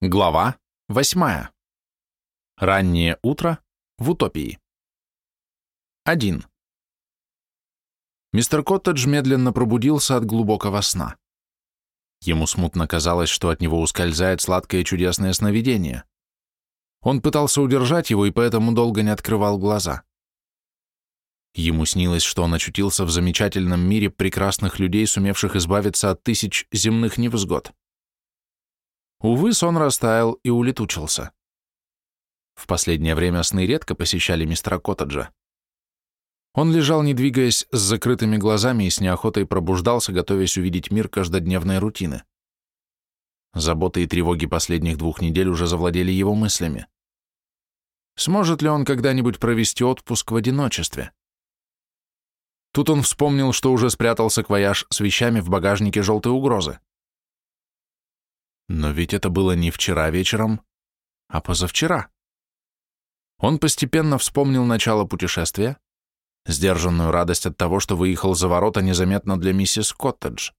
Глава восьмая. Раннее утро в утопии. 1. Мистер Коттедж медленно пробудился от глубокого сна. Ему смутно казалось, что от него ускользает сладкое чудесное сновидение. Он пытался удержать его и поэтому долго не открывал глаза. Ему снилось, что он очутился в замечательном мире прекрасных людей, сумевших избавиться от тысяч земных невзгод. Увы, сон растаял и улетучился. В последнее время сны редко посещали мистера Коттеджа. Он лежал, не двигаясь, с закрытыми глазами и с неохотой пробуждался, готовясь увидеть мир каждодневной рутины. Заботы и тревоги последних двух недель уже завладели его мыслями. Сможет ли он когда-нибудь провести отпуск в одиночестве? Тут он вспомнил, что уже спрятал саквояж с вещами в багажнике желтой угрозы. Но ведь это было не вчера вечером, а позавчера. Он постепенно вспомнил начало путешествия, сдержанную радость от того, что выехал за ворота незаметно для миссис Коттедж.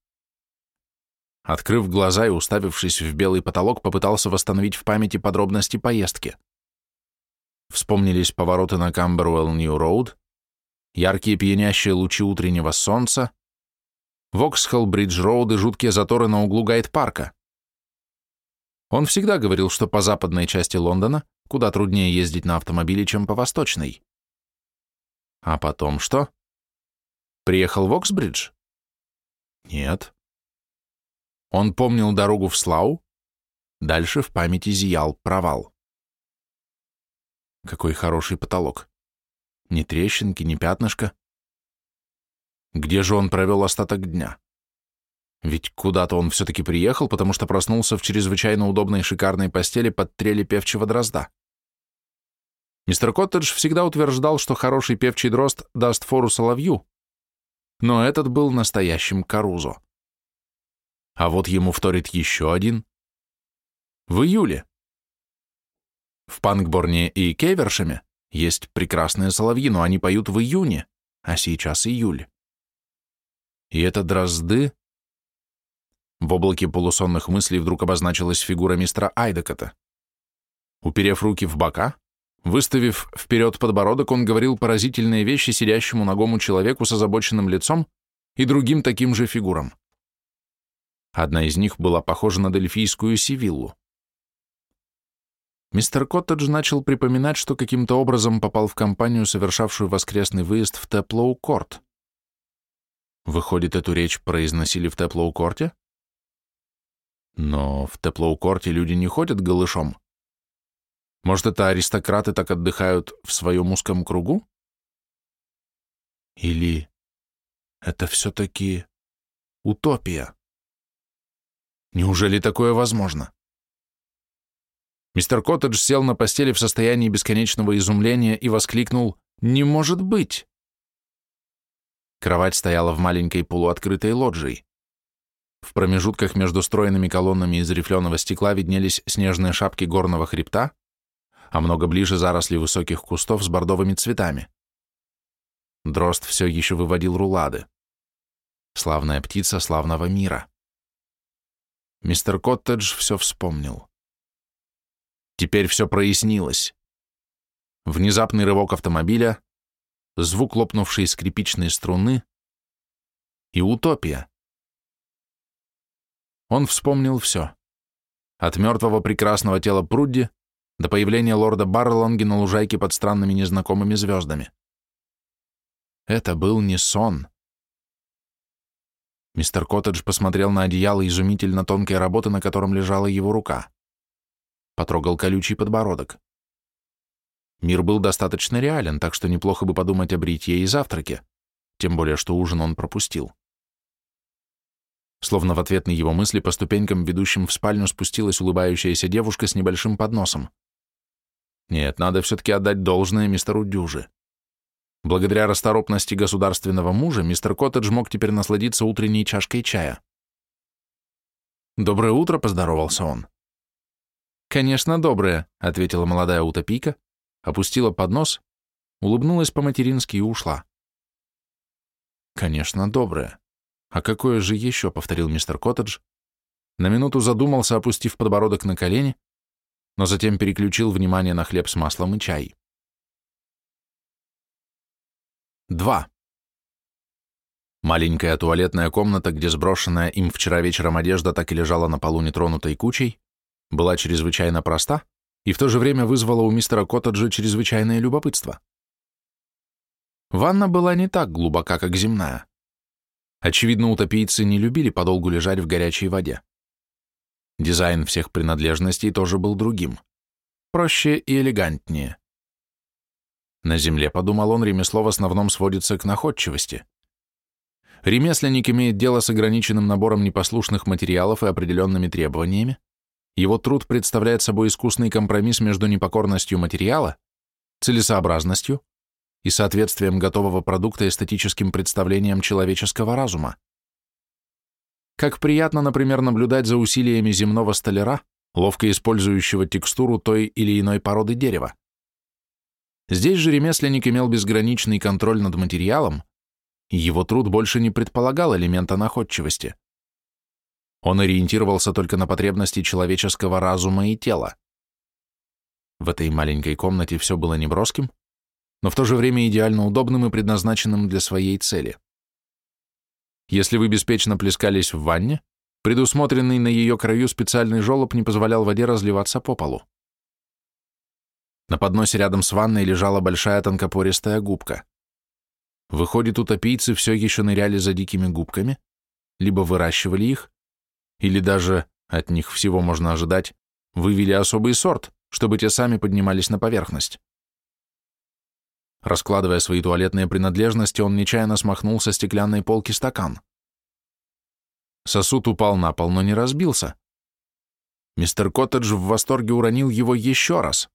Открыв глаза и уставившись в белый потолок, попытался восстановить в памяти подробности поездки. Вспомнились повороты на Камбервелл Нью-Роуд, яркие пьянящие лучи утреннего солнца, Воксхолл-Бридж-Роуд и жуткие заторы на углу Гайд-парка. Он всегда говорил, что по западной части Лондона куда труднее ездить на автомобиле, чем по восточной. А потом что? Приехал в Оксбридж? Нет. Он помнил дорогу в Слау, дальше в памяти зиял провал. Какой хороший потолок. Ни трещинки, ни пятнышка. Где же он провел остаток дня? Ведь куда-то он все-таки приехал, потому что проснулся в чрезвычайно удобной шикарной постели под трели певчего дрозда. Мистер Коттедж всегда утверждал, что хороший певчий дрозд даст фору соловью, но этот был настоящим Карузо. А вот ему вторит еще один. В июле. В Панкборне и Кевершеме есть прекрасные соловьи, но они поют в июне, а сейчас июль. И это дрозды в облаке полусонных мыслей вдруг обозначилась фигура мистера Айдекота. Уперев руки в бока, выставив вперед подбородок, он говорил поразительные вещи сидящему ногому человеку с озабоченным лицом и другим таким же фигурам. Одна из них была похожа на дельфийскую сивиллу. Мистер Коттедж начал припоминать, что каким-то образом попал в компанию, совершавшую воскресный выезд в Теплоу-Корт. Выходит, эту речь произносили в Теплоу-Корте? Но в Теплоу-Корте люди не ходят голышом. Может, это аристократы так отдыхают в своем узком кругу? Или это все-таки утопия? Неужели такое возможно? Мистер Коттедж сел на постели в состоянии бесконечного изумления и воскликнул «Не может быть!». Кровать стояла в маленькой полуоткрытой лоджии. В промежутках между стройными колоннами из рифленого стекла виднелись снежные шапки горного хребта, а много ближе заросли высоких кустов с бордовыми цветами. Дрозд все еще выводил рулады. Славная птица славного мира. Мистер Коттедж все вспомнил. Теперь все прояснилось. Внезапный рывок автомобиля, звук лопнувшей скрипичной струны и утопия. Он вспомнил все. От мертвого прекрасного тела Прудди до появления лорда Барлонги на лужайке под странными незнакомыми звездами. Это был не сон. Мистер Коттедж посмотрел на одеяло изумительно тонкой работы, на котором лежала его рука. Потрогал колючий подбородок. Мир был достаточно реален, так что неплохо бы подумать о бритье и завтраке, тем более что ужин он пропустил. Словно в ответ на его мысли по ступенькам, ведущим в спальню, спустилась улыбающаяся девушка с небольшим подносом. Нет, надо все-таки отдать должное мистеру Дюже. Благодаря расторопности государственного мужа, мистер Коттедж мог теперь насладиться утренней чашкой чая. «Доброе утро», — поздоровался он. «Конечно, доброе», — ответила молодая утопийка, опустила поднос, улыбнулась по-матерински и ушла. «Конечно, доброе. «А какое же еще?» — повторил мистер Коттедж. На минуту задумался, опустив подбородок на колени, но затем переключил внимание на хлеб с маслом и чай. 2. Маленькая туалетная комната, где сброшенная им вчера вечером одежда так и лежала на полу нетронутой кучей, была чрезвычайно проста и в то же время вызвала у мистера Коттеджа чрезвычайное любопытство. Ванна была не так глубока, как земная. Очевидно, утопийцы не любили подолгу лежать в горячей воде. Дизайн всех принадлежностей тоже был другим. Проще и элегантнее. На земле, подумал он, ремесло в основном сводится к находчивости. Ремесленник имеет дело с ограниченным набором непослушных материалов и определенными требованиями. Его труд представляет собой искусный компромисс между непокорностью материала, целесообразностью и соответствием готового продукта эстетическим представлениям человеческого разума. Как приятно, например, наблюдать за усилиями земного столяра, ловко использующего текстуру той или иной породы дерева. Здесь же ремесленник имел безграничный контроль над материалом, и его труд больше не предполагал элемента находчивости. Он ориентировался только на потребности человеческого разума и тела. В этой маленькой комнате все было неброским, но в то же время идеально удобным и предназначенным для своей цели. Если вы беспечно плескались в ванне, предусмотренный на ее краю специальный желоб не позволял воде разливаться по полу. На подносе рядом с ванной лежала большая тонкопористая губка. Выходит, утопийцы все еще ныряли за дикими губками, либо выращивали их, или даже, от них всего можно ожидать, вывели особый сорт, чтобы те сами поднимались на поверхность. Раскладывая свои туалетные принадлежности, он нечаянно смахнул со стеклянной полки стакан. Сосуд упал на пол, но не разбился. Мистер Коттедж в восторге уронил его еще раз.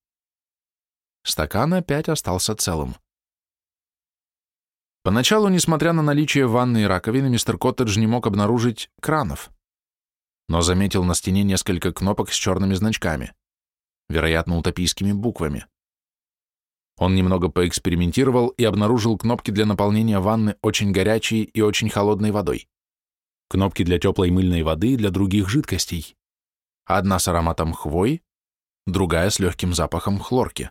Стакан опять остался целым. Поначалу, несмотря на наличие ванны и раковины, мистер Коттедж не мог обнаружить кранов, но заметил на стене несколько кнопок с черными значками, вероятно, утопийскими буквами. Он немного поэкспериментировал и обнаружил кнопки для наполнения ванны очень горячей и очень холодной водой, кнопки для теплой мыльной воды и для других жидкостей, одна с ароматом хвои, другая с легким запахом хлорки.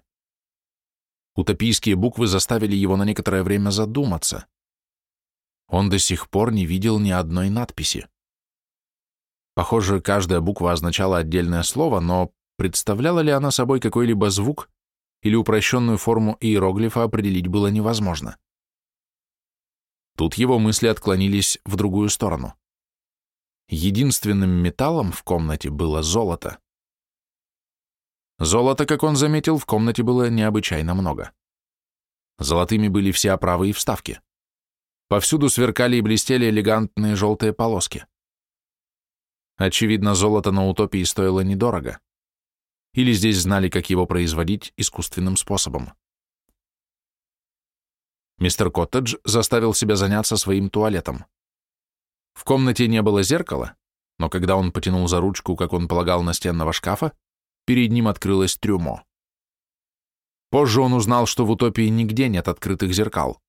Утопийские буквы заставили его на некоторое время задуматься. Он до сих пор не видел ни одной надписи. Похоже, каждая буква означала отдельное слово, но представляла ли она собой какой-либо звук или упрощенную форму иероглифа определить было невозможно. Тут его мысли отклонились в другую сторону. Единственным металлом в комнате было золото. Золота, как он заметил, в комнате было необычайно много. Золотыми были все оправы и вставки. Повсюду сверкали и блестели элегантные желтые полоски. Очевидно, золото на утопии стоило недорого или здесь знали, как его производить искусственным способом. Мистер Коттедж заставил себя заняться своим туалетом. В комнате не было зеркала, но когда он потянул за ручку, как он полагал, настенного шкафа, перед ним открылось трюмо. Позже он узнал, что в утопии нигде нет открытых зеркал.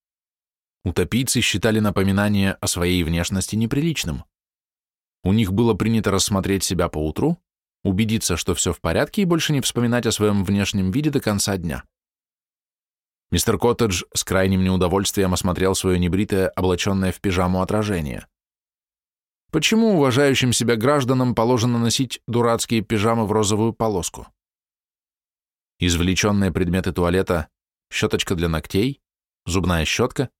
Утопийцы считали напоминание о своей внешности неприличным. У них было принято рассмотреть себя поутру, убедиться, что все в порядке, и больше не вспоминать о своем внешнем виде до конца дня. Мистер Коттедж с крайним неудовольствием осмотрел свое небритое, облаченное в пижаму отражение. Почему уважающим себя гражданам положено носить дурацкие пижамы в розовую полоску? Извлеченные предметы туалета, щеточка для ногтей, зубная щетка,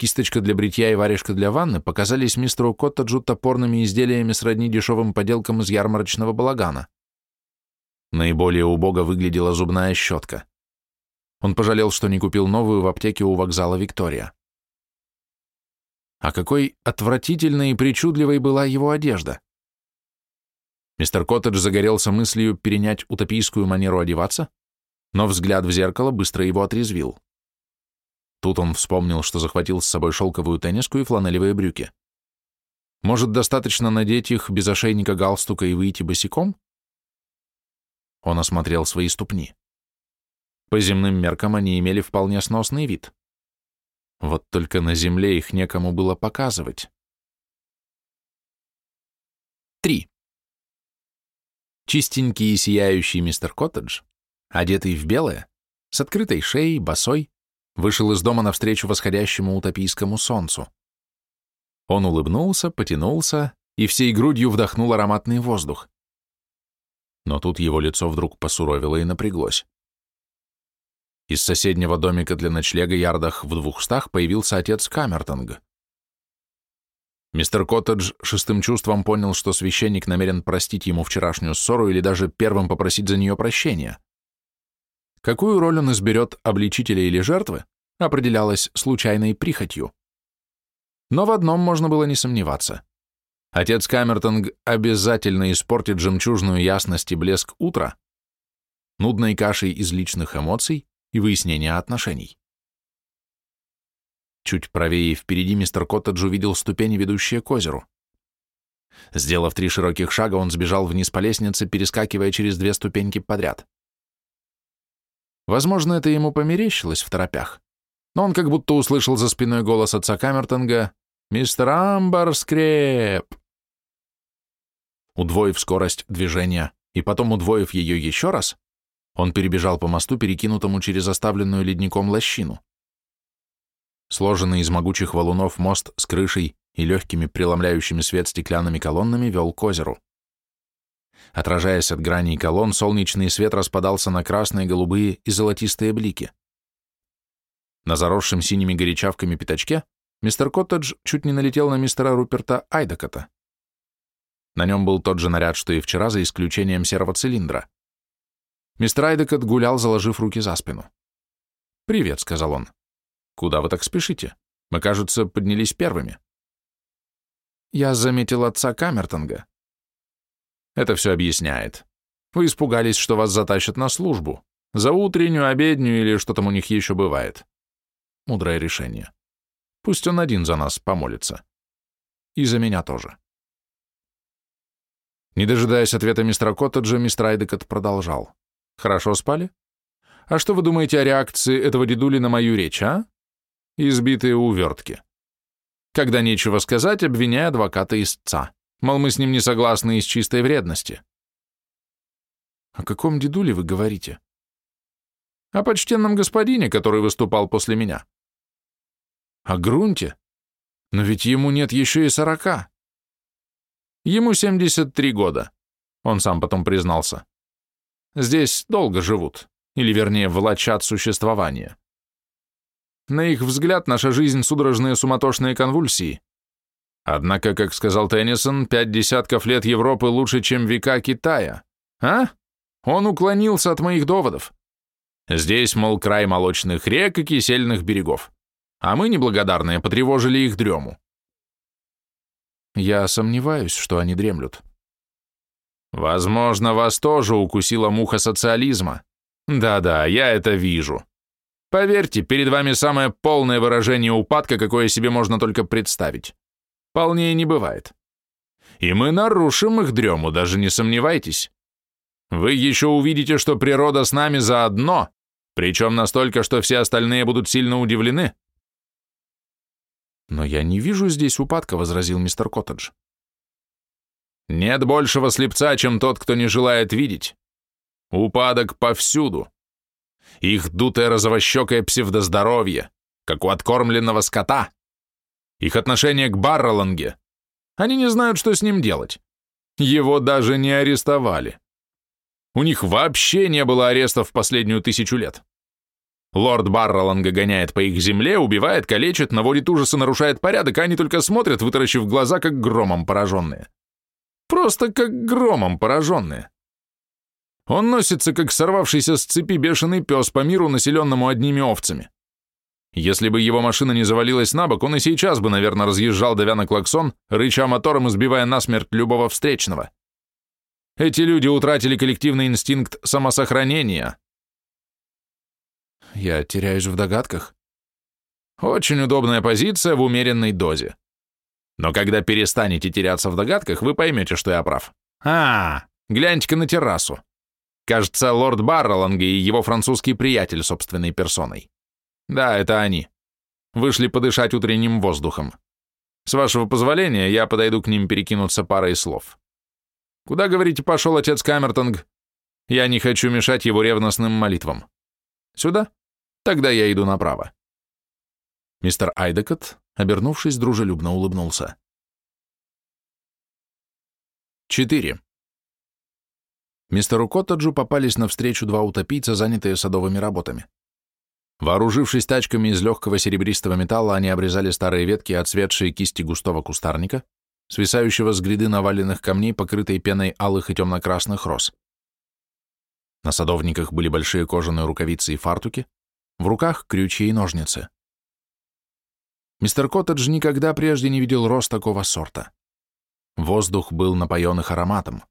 кисточка для бритья и варежка для ванны показались мистеру Коттеджу топорными изделиями сродни дешевым поделкам из ярмарочного балагана. Наиболее убого выглядела зубная щетка. Он пожалел, что не купил новую в аптеке у вокзала Виктория. А какой отвратительной и причудливой была его одежда. Мистер Коттедж загорелся мыслью перенять утопийскую манеру одеваться, но взгляд в зеркало быстро его отрезвил. Тут он вспомнил, что захватил с собой шелковую тенниску и фланелевые брюки. Может, достаточно надеть их без ошейника галстука и выйти босиком? Он осмотрел свои ступни. По земным меркам они имели вполне сносный вид. Вот только на земле их некому было показывать. 3. Чистенький и сияющий мистер Коттедж, одетый в белое, с открытой шеей, босой, вышел из дома навстречу восходящему утопийскому солнцу. Он улыбнулся, потянулся и всей грудью вдохнул ароматный воздух. Но тут его лицо вдруг посуровило и напряглось. Из соседнего домика для ночлега ярдах в двухстах появился отец Камертонга. Мистер Коттедж шестым чувством понял, что священник намерен простить ему вчерашнюю ссору или даже первым попросить за нее прощения. Какую роль он изберет, обличителя или жертвы, определялось случайной прихотью. Но в одном можно было не сомневаться. Отец Камертонг обязательно испортит жемчужную ясность и блеск утра нудной кашей из личных эмоций и выяснения отношений. Чуть правее впереди мистер Коттедж увидел ступени, ведущие к озеру. Сделав три широких шага, он сбежал вниз по лестнице, перескакивая через две ступеньки подряд. Возможно, это ему померещилось в торопях, но он как будто услышал за спиной голос отца Камертонга «Мистер Амбар скреп!». Удвоив скорость движения и потом удвоив ее еще раз, он перебежал по мосту, перекинутому через оставленную ледником лощину. Сложенный из могучих валунов мост с крышей и легкими преломляющими свет стеклянными колоннами вел к озеру. Отражаясь от граней колонн, солнечный свет распадался на красные, голубые и золотистые блики. На заросшем синими горячавками пятачке мистер Коттедж чуть не налетел на мистера Руперта Айдакота. На нем был тот же наряд, что и вчера, за исключением серого цилиндра. Мистер Айдекот гулял, заложив руки за спину. «Привет», — сказал он. «Куда вы так спешите? Мы, кажется, поднялись первыми». «Я заметил отца Камертонга». «Это все объясняет. Вы испугались, что вас затащат на службу. За утреннюю, обедню или что там у них еще бывает. Мудрое решение. Пусть он один за нас помолится. И за меня тоже». Не дожидаясь ответа мистера Коттеджа, мистер Айдекот продолжал. Хорошо спали? А что вы думаете о реакции этого дедули на мою речь, а? Избитые увертки. Когда нечего сказать, обвиняя адвоката истца. Мол, мы с ним не согласны из чистой вредности. О каком дедуле вы говорите? О почтенном господине, который выступал после меня. О грунте? Но ведь ему нет еще и сорока. Ему 73 года. Он сам потом признался. Здесь долго живут, или вернее влачат существование. На их взгляд, наша жизнь — судорожные суматошные конвульсии. Однако, как сказал Теннисон, пять десятков лет Европы лучше, чем века Китая. А? Он уклонился от моих доводов. Здесь, мол, край молочных рек и кисельных берегов. А мы, неблагодарные, потревожили их дрему. Я сомневаюсь, что они дремлют. Возможно, вас тоже укусила муха социализма. Да-да, я это вижу. Поверьте, перед вами самое полное выражение упадка, какое себе можно только представить. Полнее не бывает. И мы нарушим их дрему, даже не сомневайтесь. Вы еще увидите, что природа с нами заодно, причем настолько, что все остальные будут сильно удивлены. «Но я не вижу здесь упадка», — возразил мистер Коттедж. Нет большего слепца, чем тот, кто не желает видеть. Упадок повсюду. Их дутое розовощекое псевдоздоровье, как у откормленного скота. Их отношение к Барроланге. Они не знают, что с ним делать. Его даже не арестовали. У них вообще не было арестов в последнюю тысячу лет. Лорд Барроланга гоняет по их земле, убивает, калечит, наводит ужасы, нарушает порядок, а они только смотрят, вытаращив глаза, как громом пораженные. Просто как громом пораженные. Он носится, как сорвавшийся с цепи бешеный пес по миру, населенному одними овцами. Если бы его машина не завалилась на бок, он и сейчас бы, наверное, разъезжал, давя на клаксон, рыча мотором и сбивая насмерть любого встречного. Эти люди утратили коллективный инстинкт самосохранения. Я теряюсь в догадках. Очень удобная позиция в умеренной дозе. Но когда перестанете теряться в догадках, вы поймете, что я прав. А, гляньте-ка на террасу. Кажется, лорд Барроланга и его французский приятель собственной персоной. Да, это они. Вышли подышать утренним воздухом. С вашего позволения, я подойду к ним перекинуться парой слов. Куда, говорите, пошел отец Камертонг? Я не хочу мешать его ревностным молитвам. Сюда? Тогда я иду направо. Мистер Айдекот, обернувшись, дружелюбно улыбнулся. 4. Мистеру Коттеджу попались навстречу два утопийца, занятые садовыми работами. Вооружившись тачками из легкого серебристого металла, они обрезали старые ветки, отцветшие кисти густого кустарника, свисающего с гряды наваленных камней, покрытой пеной алых и темно-красных роз. На садовниках были большие кожаные рукавицы и фартуки, в руках крючья и ножницы. Мистер Коттедж никогда прежде не видел роз такого сорта. Воздух был напоен их ароматом.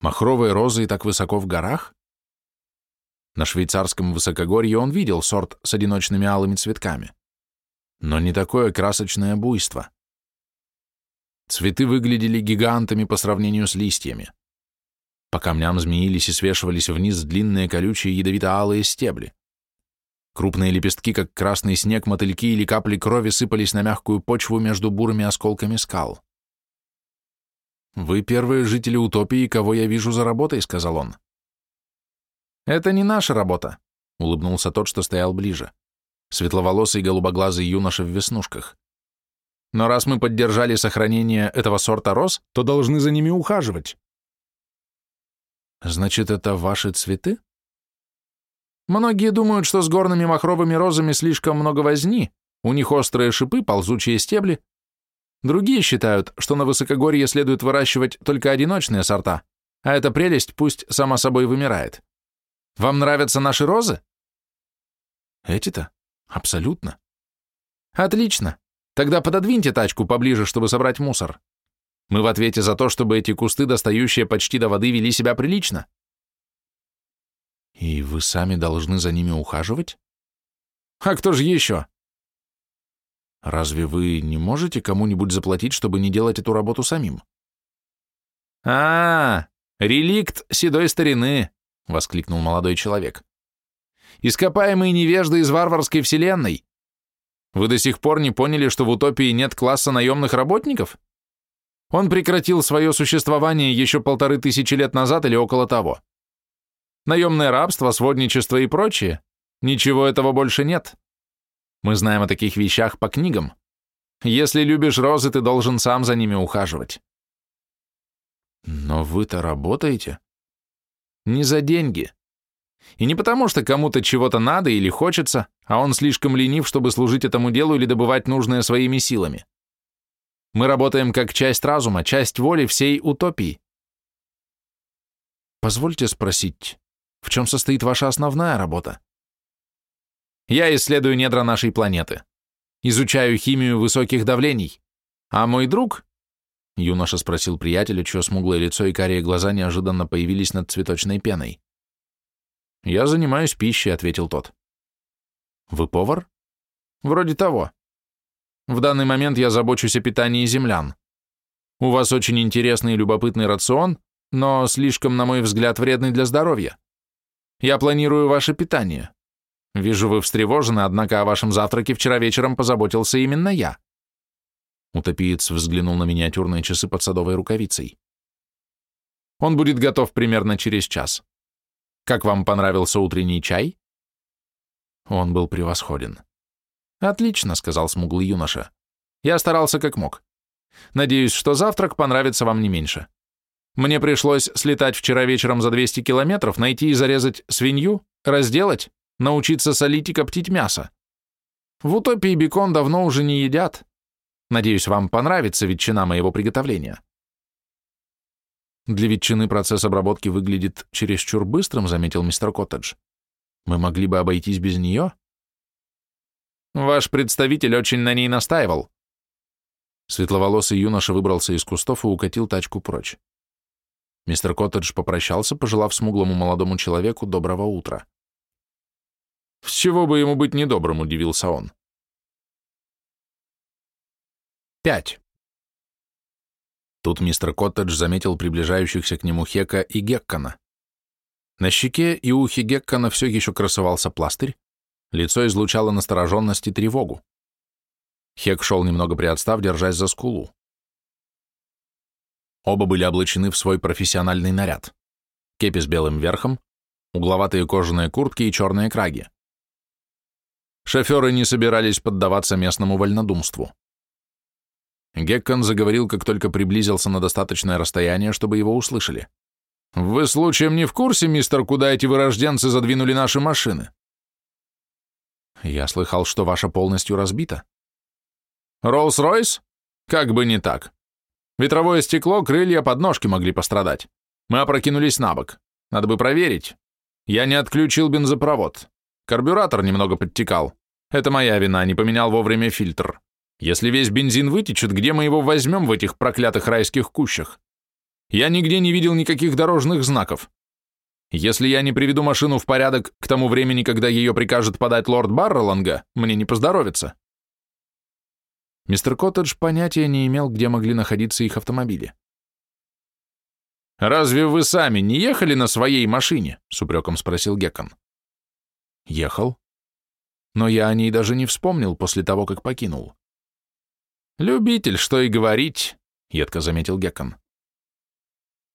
Махровые розы и так высоко в горах? На швейцарском высокогорье он видел сорт с одиночными алыми цветками. Но не такое красочное буйство. Цветы выглядели гигантами по сравнению с листьями. По камням змеились и свешивались вниз длинные колючие ядовито-алые стебли. Крупные лепестки, как красный снег, мотыльки или капли крови сыпались на мягкую почву между бурыми осколками скал. «Вы первые жители утопии, кого я вижу за работой», — сказал он. «Это не наша работа», — улыбнулся тот, что стоял ближе. Светловолосый голубоглазый юноша в веснушках. «Но раз мы поддержали сохранение этого сорта роз, то должны за ними ухаживать». «Значит, это ваши цветы?» Многие думают, что с горными махровыми розами слишком много возни, у них острые шипы, ползучие стебли. Другие считают, что на высокогорье следует выращивать только одиночные сорта, а эта прелесть пусть сама собой вымирает. Вам нравятся наши розы? Эти-то? Абсолютно. Отлично. Тогда пододвиньте тачку поближе, чтобы собрать мусор. Мы в ответе за то, чтобы эти кусты, достающие почти до воды, вели себя прилично. И вы сами должны за ними ухаживать? А кто же еще? Разве вы не можете кому-нибудь заплатить, чтобы не делать эту работу самим? А, -а, -а реликт седой старины, воскликнул молодой человек. Ископаемые невежды из варварской вселенной. Вы до сих пор не поняли, что в утопии нет класса наемных работников? Он прекратил свое существование еще полторы тысячи лет назад или около того. Наемное рабство, сводничество и прочее. Ничего этого больше нет. Мы знаем о таких вещах по книгам. Если любишь розы, ты должен сам за ними ухаживать. Но вы-то работаете? Не за деньги. И не потому, что кому-то чего-то надо или хочется, а он слишком ленив, чтобы служить этому делу или добывать нужное своими силами. Мы работаем как часть разума, часть воли всей утопии. Позвольте спросить, в чем состоит ваша основная работа? Я исследую недра нашей планеты. Изучаю химию высоких давлений. А мой друг? Юноша спросил приятеля, чье смуглое лицо и карие глаза неожиданно появились над цветочной пеной. «Я занимаюсь пищей», — ответил тот. «Вы повар?» «Вроде того. В данный момент я забочусь о питании землян. У вас очень интересный и любопытный рацион, но слишком, на мой взгляд, вредный для здоровья. Я планирую ваше питание. Вижу, вы встревожены, однако о вашем завтраке вчера вечером позаботился именно я. Утопиец взглянул на миниатюрные часы под садовой рукавицей. Он будет готов примерно через час. Как вам понравился утренний чай? Он был превосходен. Отлично, сказал смуглый юноша. Я старался как мог. Надеюсь, что завтрак понравится вам не меньше. Мне пришлось слетать вчера вечером за 200 километров, найти и зарезать свинью, разделать, научиться солить и коптить мясо. В утопии бекон давно уже не едят. Надеюсь, вам понравится ветчина моего приготовления. Для ветчины процесс обработки выглядит чересчур быстрым, заметил мистер Коттедж. Мы могли бы обойтись без нее? Ваш представитель очень на ней настаивал. Светловолосый юноша выбрался из кустов и укатил тачку прочь. Мистер Коттедж попрощался, пожелав смуглому молодому человеку доброго утра. «С чего бы ему быть недобрым?» — удивился он. Пять. Тут мистер Коттедж заметил приближающихся к нему Хека и Геккана. На щеке и ухе Геккана все еще красовался пластырь, лицо излучало настороженность и тревогу. Хек шел немного приотстав, держась за скулу. Оба были облачены в свой профессиональный наряд. Кепи с белым верхом, угловатые кожаные куртки и черные краги. Шоферы не собирались поддаваться местному вольнодумству. Геккон заговорил, как только приблизился на достаточное расстояние, чтобы его услышали. «Вы случаем не в курсе, мистер, куда эти вырожденцы задвинули наши машины?» «Я слыхал, что ваша полностью разбита». «Роллс-Ройс? Как бы не так. Ветровое стекло, крылья, подножки могли пострадать. Мы опрокинулись на бок. Надо бы проверить. Я не отключил бензопровод. Карбюратор немного подтекал. Это моя вина, не поменял вовремя фильтр. Если весь бензин вытечет, где мы его возьмем в этих проклятых райских кущах? Я нигде не видел никаких дорожных знаков. Если я не приведу машину в порядок к тому времени, когда ее прикажет подать лорд Барреланга, мне не поздоровится. Мистер Коттедж понятия не имел, где могли находиться их автомобили. «Разве вы сами не ехали на своей машине?» — с упреком спросил Геккон. «Ехал. Но я о ней даже не вспомнил после того, как покинул». «Любитель, что и говорить», — едко заметил Геккон.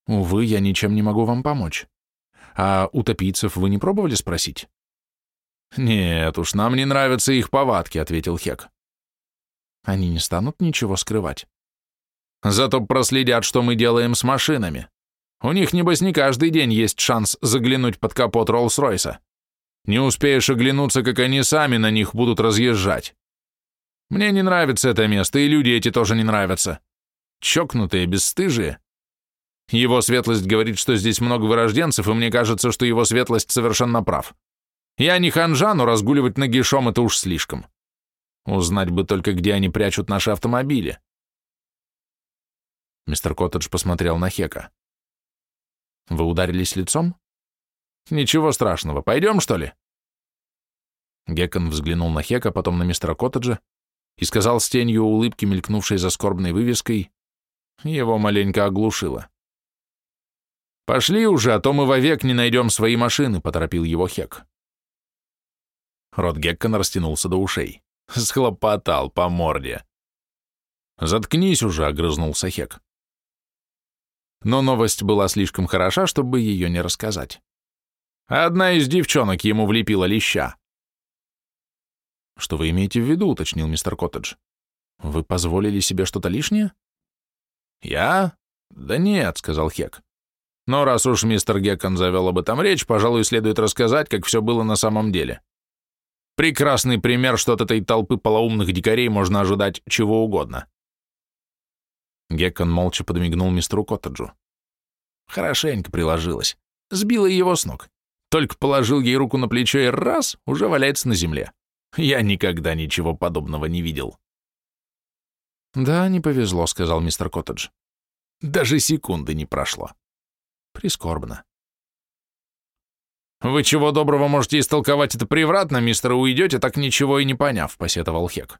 «Увы, я ничем не могу вам помочь. А утопийцев вы не пробовали спросить?» «Нет уж, нам не нравятся их повадки», — ответил Хек. «Они не станут ничего скрывать». «Зато проследят, что мы делаем с машинами. У них, небось, не каждый день есть шанс заглянуть под капот Роллс-Ройса. Не успеешь оглянуться, как они сами на них будут разъезжать. Мне не нравится это место, и люди эти тоже не нравятся. Чокнутые, бесстыжие. Его светлость говорит, что здесь много вырожденцев, и мне кажется, что его светлость совершенно прав. Я не ханжа, но разгуливать нагишом — это уж слишком. Узнать бы только, где они прячут наши автомобили. Мистер Коттедж посмотрел на Хека. Вы ударились лицом? Ничего страшного. Пойдем, что ли? Геккон взглянул на Хека, потом на мистера Коттеджа и сказал с тенью улыбки, мелькнувшей за скорбной вывеской, его маленько оглушило. «Пошли уже, а то мы вовек не найдем свои машины», — поторопил его Хек. Рот Геккона растянулся до ушей. Схлопотал по морде. «Заткнись уже», — огрызнулся Хек но новость была слишком хороша, чтобы ее не рассказать. Одна из девчонок ему влепила леща. «Что вы имеете в виду?» — уточнил мистер Коттедж. «Вы позволили себе что-то лишнее?» «Я? Да нет», — сказал Хек. «Но раз уж мистер Геккон завел об этом речь, пожалуй, следует рассказать, как все было на самом деле. Прекрасный пример, что от этой толпы полоумных дикарей можно ожидать чего угодно. Геккон молча подмигнул мистеру Коттеджу. Хорошенько приложилась. Сбила его с ног. Только положил ей руку на плечо и раз, уже валяется на земле. Я никогда ничего подобного не видел. «Да, не повезло», — сказал мистер Коттедж. «Даже секунды не прошло. Прискорбно». «Вы чего доброго можете истолковать это превратно, мистер, уйдете, так ничего и не поняв», — посетовал Хек.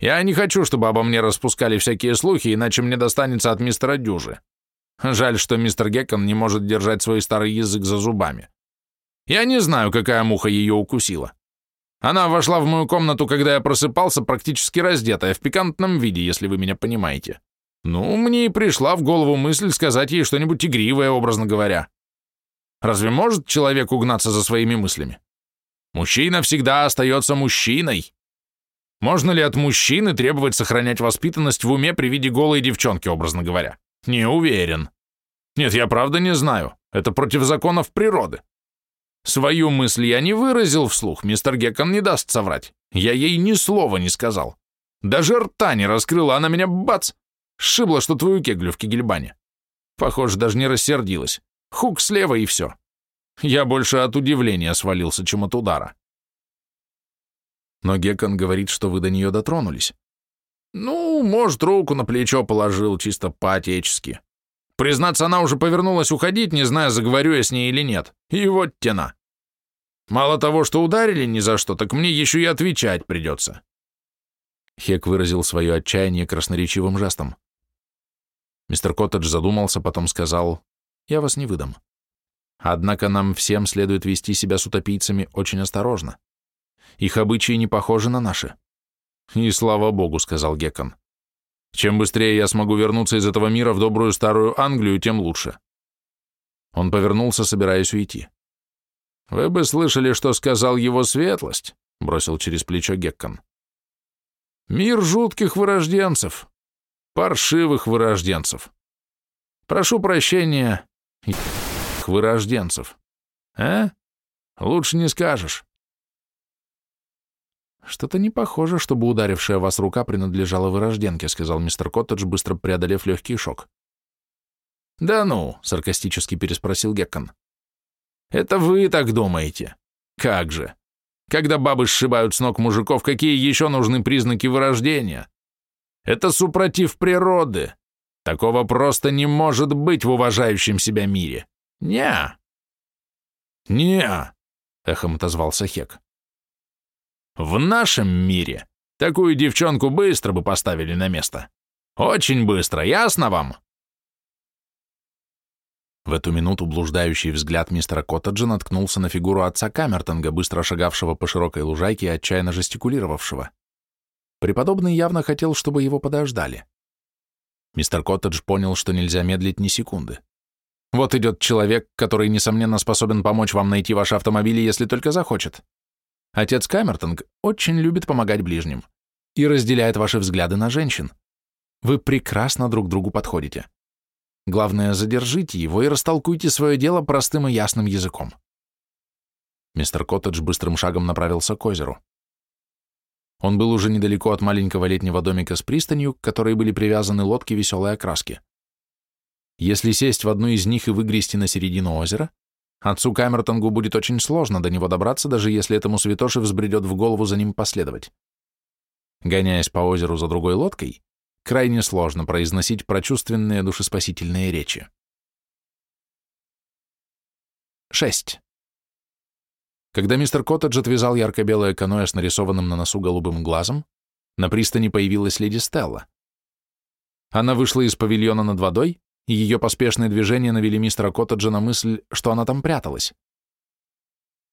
Я не хочу, чтобы обо мне распускали всякие слухи, иначе мне достанется от мистера Дюжи. Жаль, что мистер Геккон не может держать свой старый язык за зубами. Я не знаю, какая муха ее укусила. Она вошла в мою комнату, когда я просыпался, практически раздетая, в пикантном виде, если вы меня понимаете. Ну, мне и пришла в голову мысль сказать ей что-нибудь игривое, образно говоря. Разве может человек угнаться за своими мыслями? Мужчина всегда остается мужчиной. Можно ли от мужчины требовать сохранять воспитанность в уме при виде голой девчонки, образно говоря? Не уверен. Нет, я правда не знаю. Это против законов природы. Свою мысль я не выразил вслух, мистер Геккон не даст соврать. Я ей ни слова не сказал. Даже рта не раскрыла, она меня бац! Сшибла, что твою кеглю в кегельбане. Похоже, даже не рассердилась. Хук слева и все. Я больше от удивления свалился, чем от удара. Но Гекон говорит, что вы до нее дотронулись. Ну, может, руку на плечо положил, чисто по-отечески. Признаться, она уже повернулась уходить, не зная, заговорю я с ней или нет. И вот тена. Мало того, что ударили ни за что, так мне еще и отвечать придется. Хек выразил свое отчаяние красноречивым жестом. Мистер Коттедж задумался, потом сказал, «Я вас не выдам. Однако нам всем следует вести себя с утопийцами очень осторожно. Их обычаи не похожи на наши. И слава богу, сказал Гекон. Чем быстрее я смогу вернуться из этого мира в добрую старую Англию, тем лучше. Он повернулся, собираясь уйти. «Вы бы слышали, что сказал его светлость», — бросил через плечо Геккон. «Мир жутких вырожденцев, паршивых вырожденцев. Прошу прощения, вырожденцев. А? Лучше не скажешь». «Что-то не похоже, чтобы ударившая вас рука принадлежала вырожденке», сказал мистер Коттедж, быстро преодолев легкий шок. «Да ну», — саркастически переспросил Геккон. «Это вы так думаете? Как же? Когда бабы сшибают с ног мужиков, какие еще нужны признаки вырождения? Это супротив природы. Такого просто не может быть в уважающем себя мире. Не. Не, эхом отозвался Хек. В нашем мире такую девчонку быстро бы поставили на место. Очень быстро, ясно вам? В эту минуту блуждающий взгляд мистера Коттеджа наткнулся на фигуру отца Камертонга, быстро шагавшего по широкой лужайке и отчаянно жестикулировавшего. Преподобный явно хотел, чтобы его подождали. Мистер Коттедж понял, что нельзя медлить ни секунды. Вот идет человек, который, несомненно, способен помочь вам найти ваши автомобили, если только захочет. Отец Камертонг очень любит помогать ближним и разделяет ваши взгляды на женщин. Вы прекрасно друг другу подходите. Главное, задержите его и растолкуйте свое дело простым и ясным языком. Мистер Коттедж быстрым шагом направился к озеру. Он был уже недалеко от маленького летнего домика с пристанью, к которой были привязаны лодки веселой окраски. Если сесть в одну из них и выгрести на середину озера, отцу Камертонгу будет очень сложно до него добраться, даже если этому святоше взбредет в голову за ним последовать. Гоняясь по озеру за другой лодкой, крайне сложно произносить прочувственные душеспасительные речи. 6. Когда мистер Коттедж отвязал ярко-белое каноэ с нарисованным на носу голубым глазом, на пристани появилась леди Стелла. Она вышла из павильона над водой, и ее поспешные движения навели мистера Коттеджа на мысль, что она там пряталась.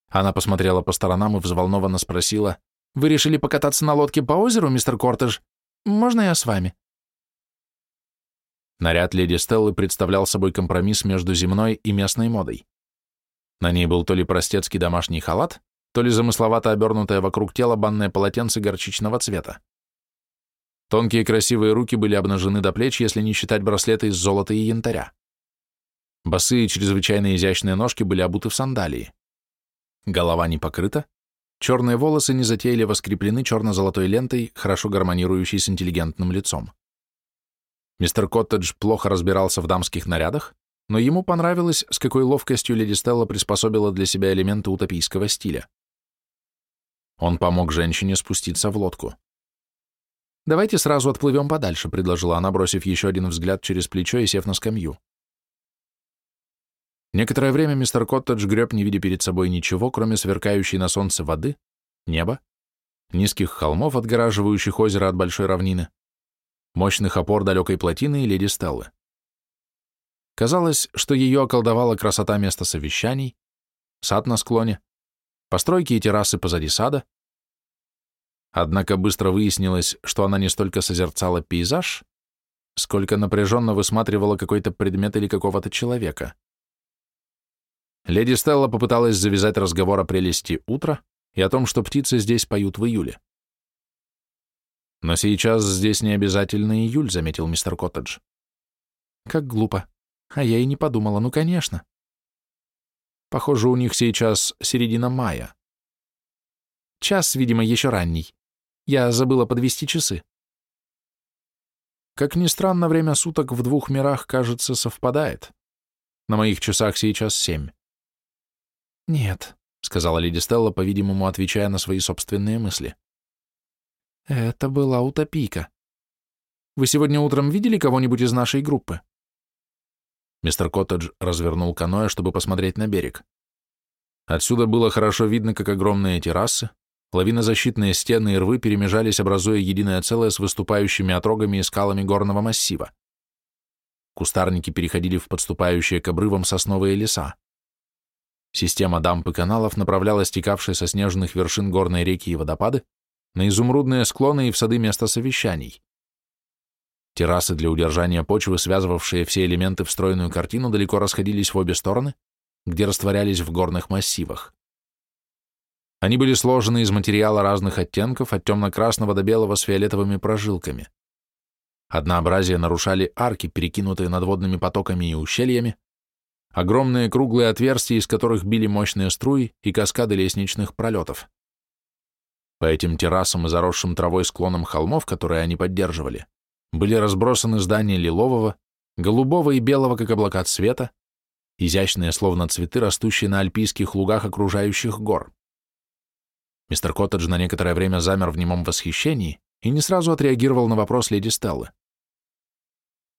Она посмотрела по сторонам и взволнованно спросила, «Вы решили покататься на лодке по озеру, мистер Коттедж? Можно я с вами?» Наряд леди Стеллы представлял собой компромисс между земной и местной модой. На ней был то ли простецкий домашний халат, то ли замысловато обернутое вокруг тела банное полотенце горчичного цвета. Тонкие красивые руки были обнажены до плеч, если не считать браслеты из золота и янтаря. Босые, чрезвычайно изящные ножки были обуты в сандалии. Голова не покрыта, черные волосы незатейливо скреплены черно-золотой лентой, хорошо гармонирующей с интеллигентным лицом. Мистер Коттедж плохо разбирался в дамских нарядах, но ему понравилось, с какой ловкостью леди Стелла приспособила для себя элементы утопийского стиля. Он помог женщине спуститься в лодку. «Давайте сразу отплывем подальше», — предложила она, бросив еще один взгляд через плечо и сев на скамью. Некоторое время мистер Коттедж греб, не видя перед собой ничего, кроме сверкающей на солнце воды, неба, низких холмов, отгораживающих озеро от большой равнины, мощных опор далекой плотины и леди Стеллы. Казалось, что ее околдовала красота места совещаний, сад на склоне, постройки и террасы позади сада. Однако быстро выяснилось, что она не столько созерцала пейзаж, сколько напряженно высматривала какой-то предмет или какого-то человека. Леди Стелла попыталась завязать разговор о прелести утра и о том, что птицы здесь поют в июле. «Но сейчас здесь не обязательно июль», — заметил мистер Коттедж. «Как глупо. А я и не подумала, ну, конечно. Похоже, у них сейчас середина мая. Час, видимо, еще ранний. Я забыла подвести часы. Как ни странно, время суток в двух мирах, кажется, совпадает. На моих часах сейчас семь. «Нет», — сказала леди Стелла, по-видимому, отвечая на свои собственные мысли. «Это была утопийка. Вы сегодня утром видели кого-нибудь из нашей группы?» Мистер Коттедж развернул каноэ, чтобы посмотреть на берег. Отсюда было хорошо видно, как огромные террасы, лавинозащитные стены и рвы перемежались, образуя единое целое с выступающими отрогами и скалами горного массива. Кустарники переходили в подступающие к обрывам сосновые леса. Система дамб и каналов направляла стекавшие со снежных вершин горной реки и водопады на изумрудные склоны и в сады места совещаний. Террасы для удержания почвы, связывавшие все элементы в стройную картину, далеко расходились в обе стороны, где растворялись в горных массивах. Они были сложены из материала разных оттенков, от темно-красного до белого с фиолетовыми прожилками. Однообразие нарушали арки, перекинутые над водными потоками и ущельями, огромные круглые отверстия, из которых били мощные струи и каскады лестничных пролетов. По этим террасам и заросшим травой склонам холмов, которые они поддерживали, были разбросаны здания лилового, голубого и белого, как облака цвета, изящные, словно цветы, растущие на альпийских лугах окружающих гор. Мистер Коттедж на некоторое время замер в немом восхищении и не сразу отреагировал на вопрос леди Стеллы.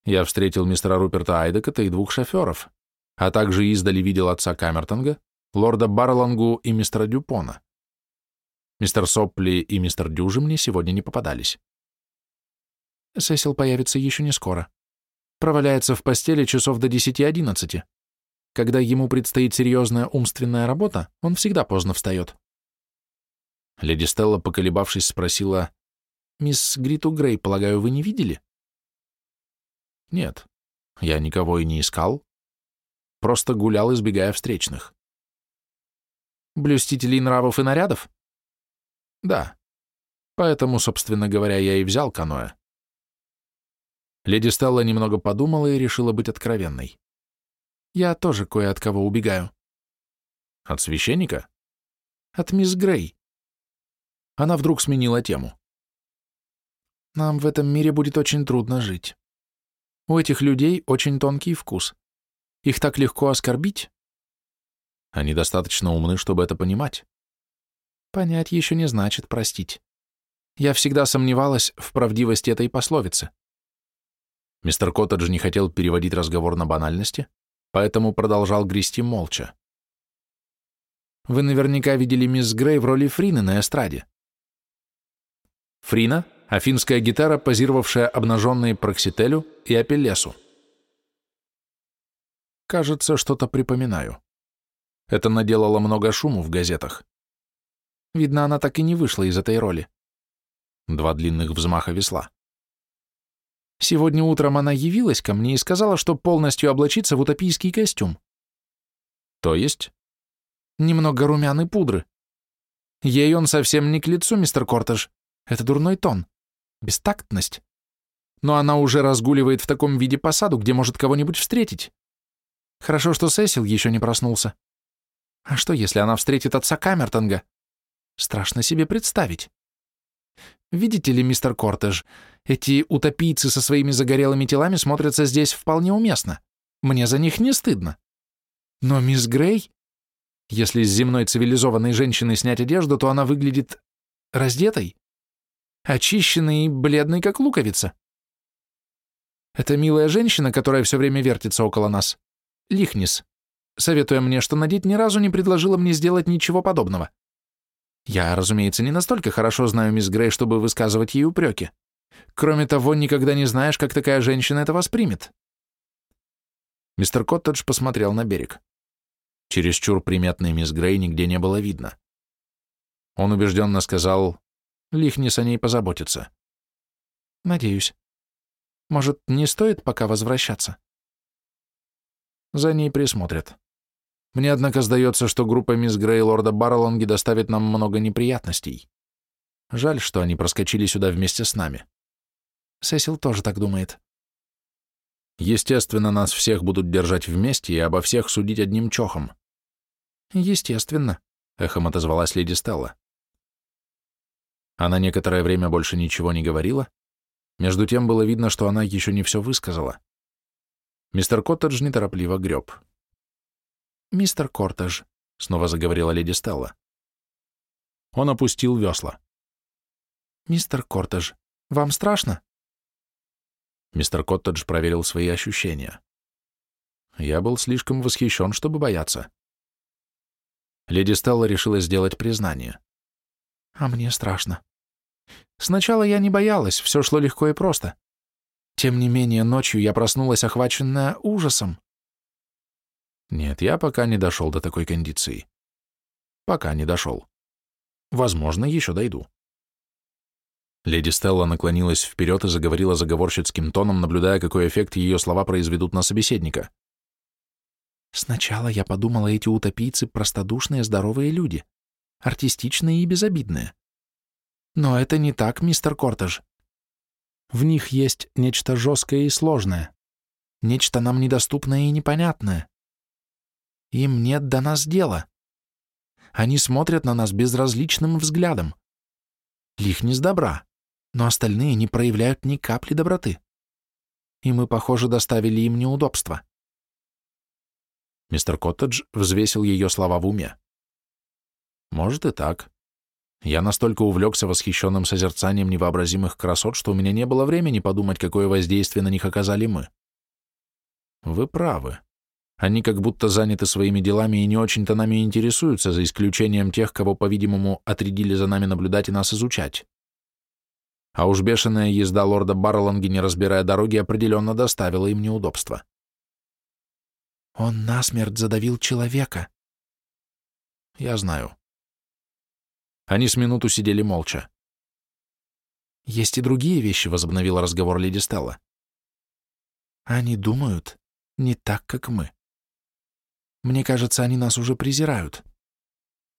Я встретил мистера Руперта Айдекота и двух шоферов, а также издали видел отца Камертонга, лорда Барлангу и мистера Дюпона. Мистер Сопли и мистер Дюжи мне сегодня не попадались. Сесил появится еще не скоро. Проваляется в постели часов до 10-11. Когда ему предстоит серьезная умственная работа, он всегда поздно встает. Леди Стелла, поколебавшись, спросила, «Мисс Гриту Грей, полагаю, вы не видели?» «Нет, я никого и не искал. Просто гулял, избегая встречных». «Блюстителей нравов и нарядов?» «Да. Поэтому, собственно говоря, я и взял каноэ. Леди Стелла немного подумала и решила быть откровенной. «Я тоже кое от кого убегаю». «От священника?» «От мисс Грей». Она вдруг сменила тему. «Нам в этом мире будет очень трудно жить. У этих людей очень тонкий вкус. Их так легко оскорбить». Они достаточно умны, чтобы это понимать. Понять еще не значит простить. Я всегда сомневалась в правдивости этой пословицы. Мистер Коттедж не хотел переводить разговор на банальности, поэтому продолжал грести молча. «Вы наверняка видели мисс Грей в роли Фрины на эстраде». Фрина — афинская гитара, позировавшая обнаженные Проксителю и Апеллесу. Кажется, что-то припоминаю. Это наделало много шуму в газетах. Видно, она так и не вышла из этой роли. Два длинных взмаха весла. Сегодня утром она явилась ко мне и сказала, что полностью облачится в утопийский костюм. То есть? Немного румяной пудры. Ей он совсем не к лицу, мистер Кортеж. Это дурной тон. Бестактность. Но она уже разгуливает в таком виде по саду, где может кого-нибудь встретить. Хорошо, что Сесил еще не проснулся. А что, если она встретит отца Камертонга? Страшно себе представить. Видите ли, мистер Кортеж, эти утопийцы со своими загорелыми телами смотрятся здесь вполне уместно. Мне за них не стыдно. Но мисс Грей... Если с земной цивилизованной женщиной снять одежду, то она выглядит раздетой, очищенной и бледной, как луковица. Это милая женщина, которая все время вертится около нас. Лихнис, советуя мне, что надеть ни разу не предложила мне сделать ничего подобного. Я, разумеется, не настолько хорошо знаю мисс Грей, чтобы высказывать ей упреки. Кроме того, никогда не знаешь, как такая женщина это воспримет. Мистер Коттедж посмотрел на берег. Чересчур приметной мисс Грей нигде не было видно. Он убежденно сказал, Лихнис о ней позаботится. Надеюсь. Может, не стоит пока возвращаться? За ней присмотрят. Мне, однако, сдается, что группа мисс Грей лорда Барлонги доставит нам много неприятностей. Жаль, что они проскочили сюда вместе с нами. Сесил тоже так думает. Естественно, нас всех будут держать вместе и обо всех судить одним чохом. Естественно, эхом отозвалась леди Стелла. Она некоторое время больше ничего не говорила. Между тем было видно, что она еще не все высказала. Мистер Коттедж неторопливо греб. «Мистер Кортеж», — снова заговорила леди Стелла. Он опустил весла. «Мистер Кортеж, вам страшно?» Мистер Коттедж проверил свои ощущения. Я был слишком восхищен, чтобы бояться. Леди Стелла решила сделать признание. «А мне страшно. Сначала я не боялась, все шло легко и просто. Тем не менее, ночью я проснулась, охваченная ужасом. Нет, я пока не дошел до такой кондиции. Пока не дошел. Возможно, еще дойду. Леди Стелла наклонилась вперед и заговорила заговорщицким тоном, наблюдая, какой эффект ее слова произведут на собеседника. «Сначала я подумала, эти утопийцы — простодушные, здоровые люди, артистичные и безобидные. Но это не так, мистер Кортеж. В них есть нечто жесткое и сложное, нечто нам недоступное и непонятное. Им нет до нас дела. Они смотрят на нас безразличным взглядом. Лихнис добра, но остальные не проявляют ни капли доброты. И мы, похоже, доставили им неудобства. Мистер Коттедж взвесил ее слова в уме. Может и так. Я настолько увлекся восхищенным созерцанием невообразимых красот, что у меня не было времени подумать, какое воздействие на них оказали мы. Вы правы. Они как будто заняты своими делами и не очень-то нами интересуются, за исключением тех, кого, по-видимому, отрядили за нами наблюдать и нас изучать. А уж бешеная езда лорда Барланги, не разбирая дороги, определенно доставила им неудобства. Он насмерть задавил человека. Я знаю. Они с минуту сидели молча. Есть и другие вещи, возобновила разговор леди Стелла. Они думают не так, как мы. Мне кажется, они нас уже презирают.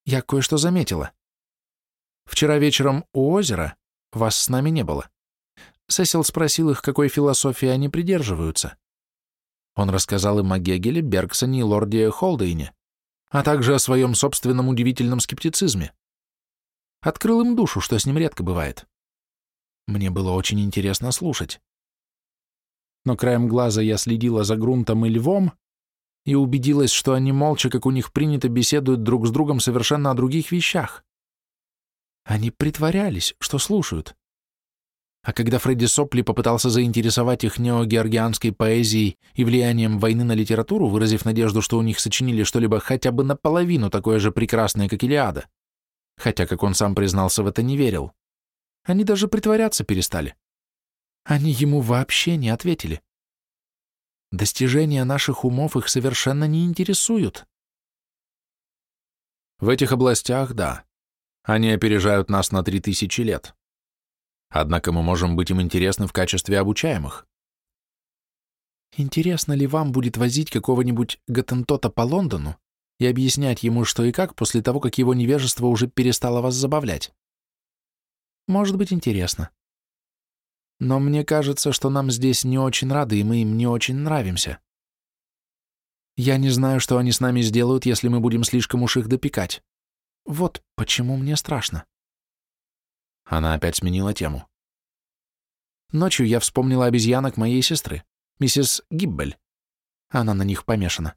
Я кое-что заметила. Вчера вечером у озера вас с нами не было. Сесил спросил их, какой философии они придерживаются. Он рассказал им о Гегеле, Бергсоне и лорде Холдейне, а также о своем собственном удивительном скептицизме. Открыл им душу, что с ним редко бывает. Мне было очень интересно слушать. Но краем глаза я следила за грунтом и львом, и убедилась, что они молча, как у них принято, беседуют друг с другом совершенно о других вещах. Они притворялись, что слушают. А когда Фредди Сопли попытался заинтересовать их неогеоргианской поэзией и влиянием войны на литературу, выразив надежду, что у них сочинили что-либо хотя бы наполовину такое же прекрасное, как Илиада, хотя, как он сам признался, в это не верил, они даже притворяться перестали. Они ему вообще не ответили. Достижения наших умов их совершенно не интересуют. В этих областях, да. Они опережают нас на три тысячи лет. Однако мы можем быть им интересны в качестве обучаемых. Интересно ли вам будет возить какого-нибудь Гаттентота по Лондону и объяснять ему, что и как, после того, как его невежество уже перестало вас забавлять? Может быть, интересно. Но мне кажется, что нам здесь не очень рады, и мы им не очень нравимся. Я не знаю, что они с нами сделают, если мы будем слишком уж их допекать. Вот почему мне страшно. Она опять сменила тему. Ночью я вспомнила обезьянок моей сестры, миссис Гиббель. Она на них помешана.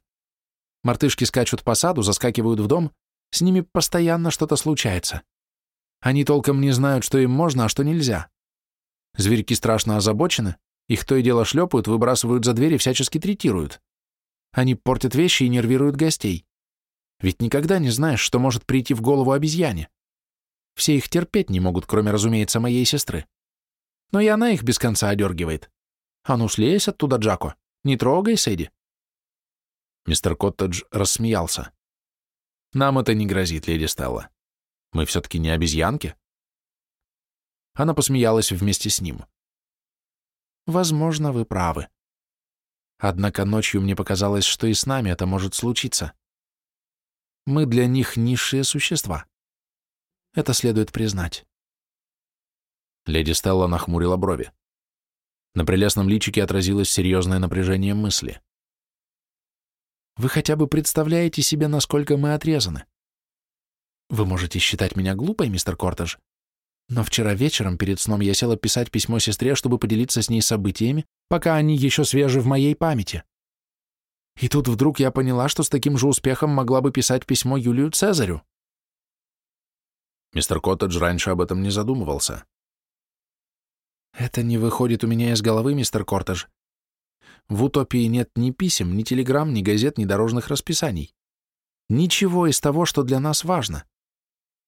Мартышки скачут по саду, заскакивают в дом, с ними постоянно что-то случается. Они толком не знают, что им можно, а что нельзя. Зверьки страшно озабочены, их то и дело шлепают, выбрасывают за дверь и всячески третируют. Они портят вещи и нервируют гостей. Ведь никогда не знаешь, что может прийти в голову обезьяне. Все их терпеть не могут, кроме, разумеется, моей сестры. Но и она их без конца одергивает. А ну слезь оттуда, Джако. Не трогай, Сэдди. Мистер Коттедж рассмеялся. Нам это не грозит, леди Стелла. Мы все-таки не обезьянки. Она посмеялась вместе с ним. «Возможно, вы правы. Однако ночью мне показалось, что и с нами это может случиться. Мы для них низшие существа. Это следует признать». Леди Стелла нахмурила брови. На прелестном личике отразилось серьезное напряжение мысли. «Вы хотя бы представляете себе, насколько мы отрезаны? Вы можете считать меня глупой, мистер Кортеж, но вчера вечером перед сном я села писать письмо сестре, чтобы поделиться с ней событиями, пока они еще свежи в моей памяти. И тут вдруг я поняла, что с таким же успехом могла бы писать письмо Юлию Цезарю. Мистер Коттедж раньше об этом не задумывался. Это не выходит у меня из головы, мистер Кортедж. В утопии нет ни писем, ни телеграмм, ни газет, ни дорожных расписаний. Ничего из того, что для нас важно.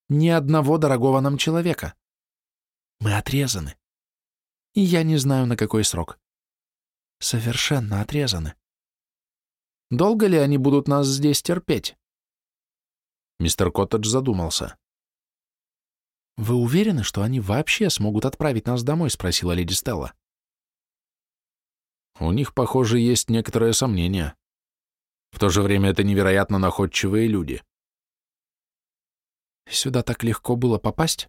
Ни одного дорогого нам человека. Мы отрезаны. И я не знаю, на какой срок. Совершенно отрезаны. Долго ли они будут нас здесь терпеть? Мистер Коттедж задумался. «Вы уверены, что они вообще смогут отправить нас домой?» — спросила леди Стелла. «У них, похоже, есть некоторые сомнения. В то же время это невероятно находчивые люди». «Сюда так легко было попасть?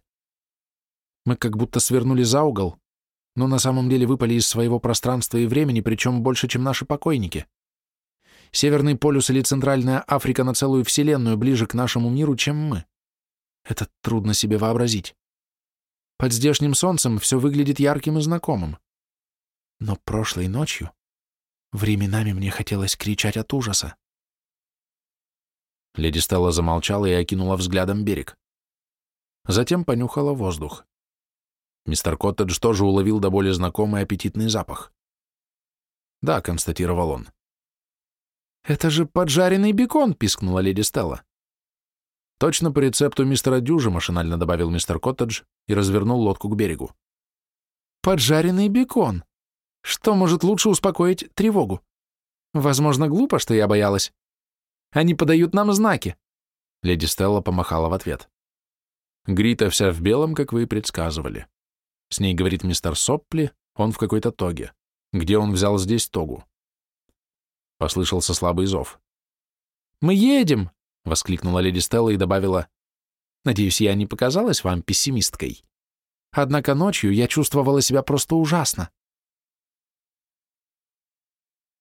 Мы как будто свернули за угол, но на самом деле выпали из своего пространства и времени, причем больше, чем наши покойники. Северный полюс или Центральная Африка на целую вселенную ближе к нашему миру, чем мы. Это трудно себе вообразить. Под здешним солнцем все выглядит ярким и знакомым. Но прошлой ночью временами мне хотелось кричать от ужаса. Леди Стелла замолчала и окинула взглядом берег. Затем понюхала воздух. Мистер Коттедж тоже уловил до боли знакомый аппетитный запах. «Да», — констатировал он. «Это же поджаренный бекон!» — пискнула леди Стелла. «Точно по рецепту мистера Дюжа», — машинально добавил мистер Коттедж и развернул лодку к берегу. «Поджаренный бекон! Что может лучше успокоить тревогу? Возможно, глупо, что я боялась. Они подают нам знаки!» Леди Стелла помахала в ответ. «Грита вся в белом, как вы и предсказывали. С ней говорит мистер Соппли, он в какой-то тоге. Где он взял здесь тогу?» Послышался слабый зов. «Мы едем!» — воскликнула леди Стелла и добавила. «Надеюсь, я не показалась вам пессимисткой. Однако ночью я чувствовала себя просто ужасно.